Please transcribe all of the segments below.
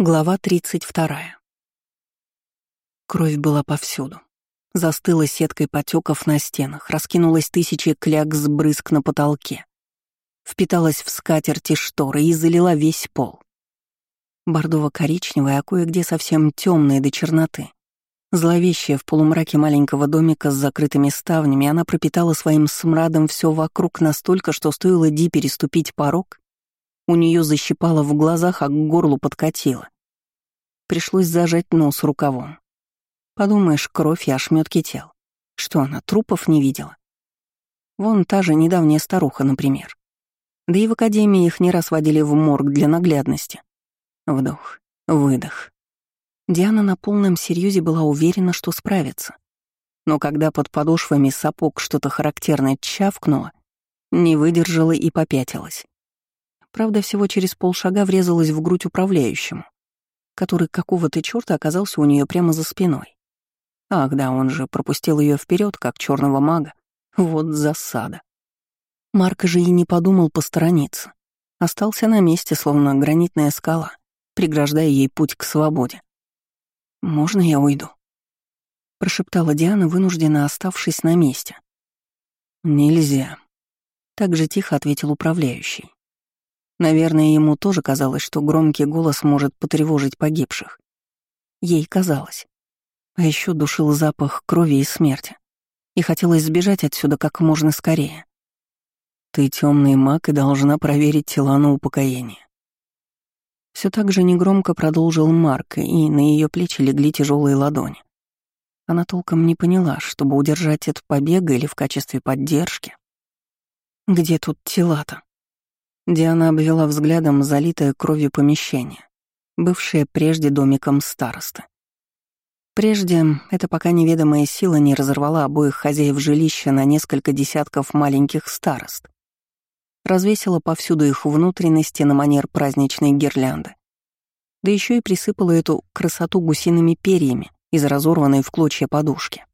Глава 32. Кровь была повсюду. Застыла сеткой потеков на стенах, раскинулась тысячи клякс брызг на потолке. Впиталась в скатерти шторы и залила весь пол. Бордово-коричневая, а кое-где совсем темная до черноты. Зловещая в полумраке маленького домика с закрытыми ставнями, она пропитала своим смрадом все вокруг настолько, что стоило Ди переступить порог, у нее защипало в глазах, а к горлу подкатило. Пришлось зажать нос рукавом. Подумаешь, кровь и ошметки тел. Что она, трупов не видела? Вон та же недавняя старуха, например. Да и в академии их не раз водили в морг для наглядности. Вдох, выдох. Диана на полном серьезе была уверена, что справится. Но когда под подошвами сапог что-то характерное чавкнуло, не выдержала и попятилась. Правда, всего через полшага врезалась в грудь управляющему, который какого-то черта оказался у нее прямо за спиной. Ах да, он же пропустил ее вперед, как черного мага. Вот засада. Марк же и не подумал посторониться. Остался на месте, словно гранитная скала, преграждая ей путь к свободе. «Можно я уйду?» — прошептала Диана, вынужденно оставшись на месте. «Нельзя», — так же тихо ответил управляющий. Наверное, ему тоже казалось, что громкий голос может потревожить погибших. Ей казалось. А еще душил запах крови и смерти. И хотелось сбежать отсюда как можно скорее. Ты темный маг и должна проверить тела на упокоение. Все так же негромко продолжил Марк, и на ее плечи легли тяжелые ладони. Она толком не поняла, чтобы удержать от побега или в качестве поддержки. Где тут тела-то? Диана обвела взглядом залитое кровью помещение, бывшее прежде домиком старосты. Прежде эта пока неведомая сила не разорвала обоих хозяев жилища на несколько десятков маленьких старост. Развесила повсюду их внутренности на манер праздничной гирлянды. Да еще и присыпала эту красоту гусиными перьями из разорванной в клочья подушки.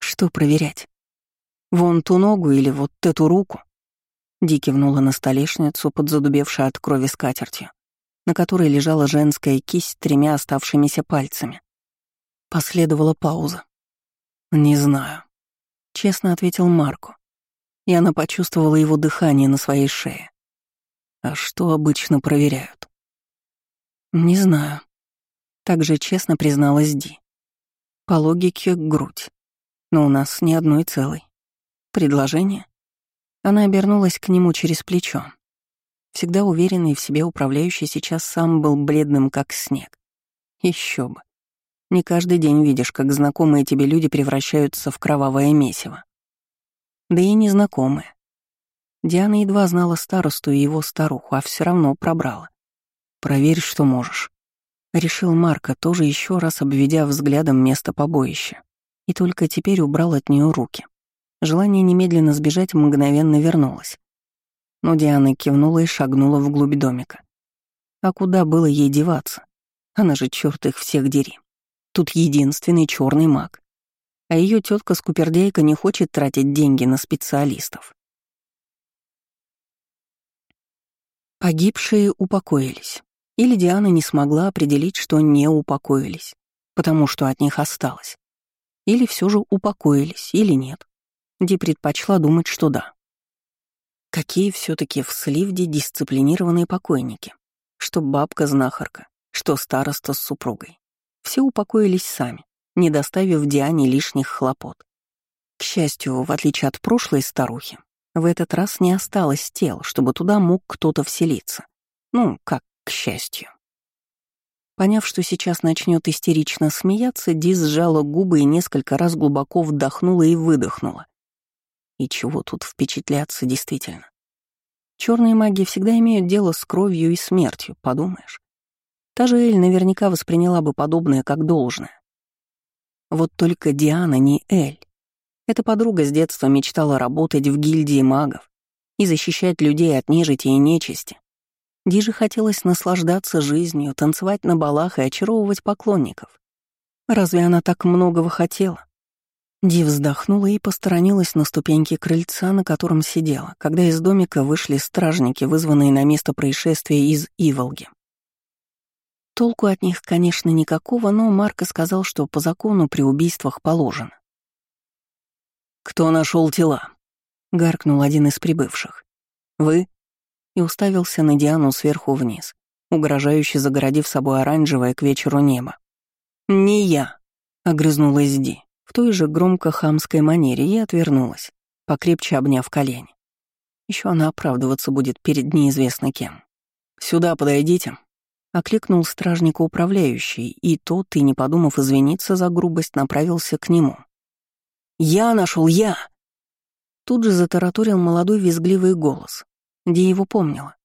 Что проверять? Вон ту ногу или вот эту руку? Ди кивнула на столешницу, подзадубевшую от крови скатертью, на которой лежала женская кисть тремя оставшимися пальцами. Последовала пауза. «Не знаю», — честно ответил Марку. И она почувствовала его дыхание на своей шее. «А что обычно проверяют?» «Не знаю», — также честно призналась Ди. «По логике — грудь. Но у нас ни одной целой. Предложение?» Она обернулась к нему через плечо. Всегда уверенный в себе управляющий сейчас сам был бледным, как снег. Еще бы. Не каждый день видишь, как знакомые тебе люди превращаются в кровавое месиво. Да и незнакомые. Диана едва знала старосту и его старуху, а все равно пробрала. «Проверь, что можешь», — решил Марка, тоже еще раз обведя взглядом место побоища. И только теперь убрал от нее руки. Желание немедленно сбежать мгновенно вернулось. Но Диана кивнула и шагнула вглубь домика. А куда было ей деваться? Она же черт их всех дери. Тут единственный черный маг. А ее тетка Скупердейка не хочет тратить деньги на специалистов. Погибшие упокоились. Или Диана не смогла определить, что не упокоились, потому что от них осталось. Или все же упокоились, или нет. Ди предпочла думать, что да. Какие все таки в Сливде дисциплинированные покойники. Что бабка-знахарка, что староста с супругой. Все упокоились сами, не доставив Диане лишних хлопот. К счастью, в отличие от прошлой старухи, в этот раз не осталось тел, чтобы туда мог кто-то вселиться. Ну, как к счастью. Поняв, что сейчас начнет истерично смеяться, Ди сжала губы и несколько раз глубоко вдохнула и выдохнула. И чего тут впечатляться действительно? Черные маги всегда имеют дело с кровью и смертью, подумаешь. Та же Эль наверняка восприняла бы подобное как должное. Вот только Диана не Эль. Эта подруга с детства мечтала работать в гильдии магов и защищать людей от нежити и нечисти. Ди же хотелось наслаждаться жизнью, танцевать на балах и очаровывать поклонников. Разве она так многого хотела? Ди вздохнула и посторонилась на ступеньке крыльца, на котором сидела, когда из домика вышли стражники, вызванные на место происшествия из Иволги. Толку от них, конечно, никакого, но Марко сказал, что по закону при убийствах положено. «Кто нашел тела?» — гаркнул один из прибывших. «Вы?» — и уставился на Диану сверху вниз, угрожающе загородив собой оранжевое к вечеру небо. «Не я», — огрызнулась Ди, в той же громко хамской манере и отвернулась, покрепче обняв колени. Еще она оправдываться будет перед неизвестно кем. «Сюда подойдите», — окликнул стражника управляющий, и тот, и не подумав извиниться за грубость, направился к нему. «Я нашел я!» Тут же затараторил молодой визгливый голос. Ди его помнила.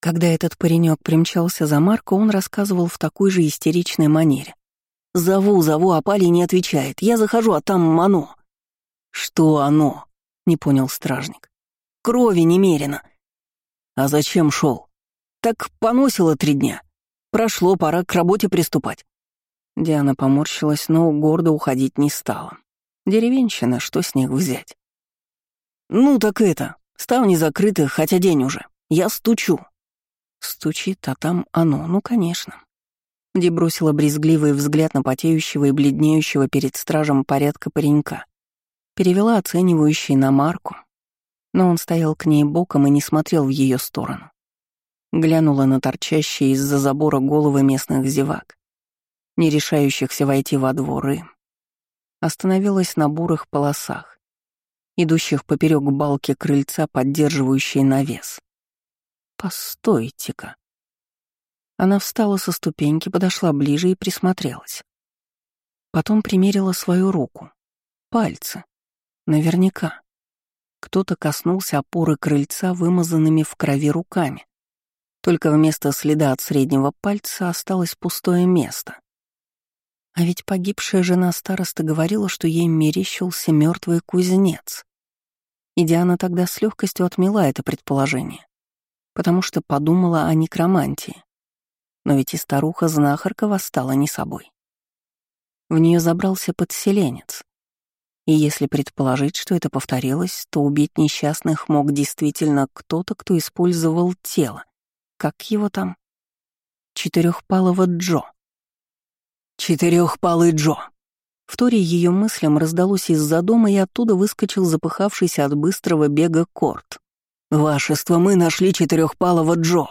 Когда этот паренек примчался за Марко, он рассказывал в такой же истеричной манере. «Зову, зову, а Пали не отвечает. Я захожу, а там оно». «Что оно?» — не понял стражник. «Крови немерено». «А зачем шел? «Так поносило три дня. Прошло, пора к работе приступать». Диана поморщилась, но гордо уходить не стала. Деревенщина, что с них взять? «Ну так это, ставни закрыты, хотя день уже. Я стучу». Стучит, а там оно, ну, конечно. Ди бросила брезгливый взгляд на потеющего и бледнеющего перед стражем порядка паренька. Перевела оценивающий на Марку, но он стоял к ней боком и не смотрел в ее сторону. Глянула на торчащие из-за забора головы местных зевак, не решающихся войти во двор, и остановилась на бурых полосах, идущих поперек балки крыльца, поддерживающей навес. «Постойте-ка», она встала со ступеньки, подошла ближе и присмотрелась. Потом примерила свою руку. Пальцы. Наверняка. Кто-то коснулся опоры крыльца, вымазанными в крови руками. Только вместо следа от среднего пальца осталось пустое место. А ведь погибшая жена староста говорила, что ей мерещился мертвый кузнец. И Диана тогда с легкостью отмела это предположение, потому что подумала о некромантии. Но ведь и старуха-знахарка восстала не собой. В нее забрался подселенец. И если предположить, что это повторилось, то убить несчастных мог действительно кто-то, кто использовал тело. Как его там? Четырехпалого Джо. Четырехпалый Джо. В торе ее мыслям раздалось из-за дома, и оттуда выскочил запыхавшийся от быстрого бега Корт. «Вашество, мы нашли четырехпалого Джо!»